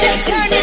take turn it